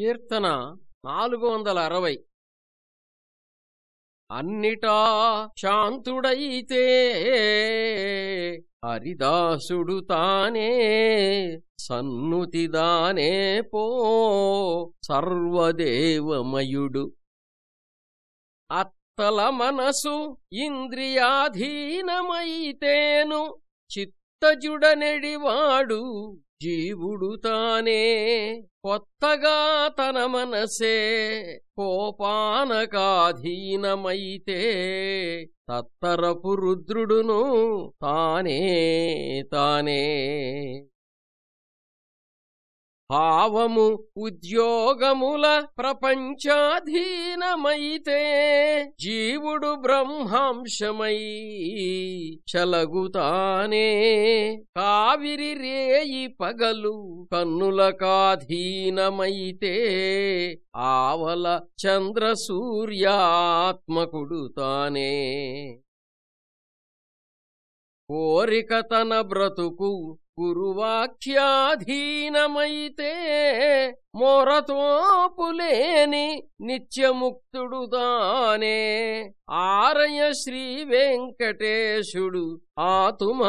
కీర్తన నాలుగు వందల అరవై అన్నిటా శాంతుడైతే హరిదాసుడు తానే సన్నుతిదానే పో సర్వదేవమయుడు. అత్తల మనసు ఇంద్రియాధీనమైతేను చిత్తజుడనెడివాడు జీవుడు తానే కొత్తగా తన మనసే కోపానకాధీనమైతే తత్తరపు రుద్రుడును తానే తానే. భావము ఉద్యోగముల ప్రపంచాధీనమైతే జీవుడు బ్రహ్మాంశమై చలగుతానే. కావిరి రేయి పగలు కన్నులకాధీనమైతే ఆవల చంద్రసూర్యాత్మకుడుతానే తానే. కోరిక తన బ్రతుకు గురువాఖ్యాధీనమైతే మొరతోపులేని నిత్యముక్తుడు దానే ఆరయ శ్రీ వెంకటేశుడు ఆతుమాధీనమైతే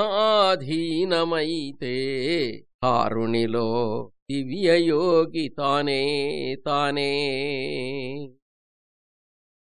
ఆరుణిలో దివ్యయోగి తానే తానే.